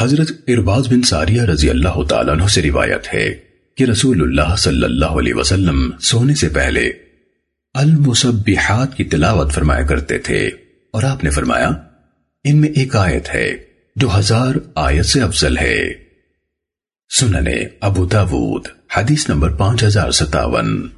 حضرت ارباز بن ساریہ رضی اللہ تعالیٰ عنہ سے روایت ہے کہ رسول اللہ صلی اللہ علیہ وسلم سونے سے پہلے المسبحات کی تلاوت فرمایا کرتے تھے۔ اور آپ نے فرمایا، ان میں ایک آیت ہے جو ہزار آیت سے افضل ہے۔ سننے ابو داود، حدیث نمبر پانچ ہزار ستاون۔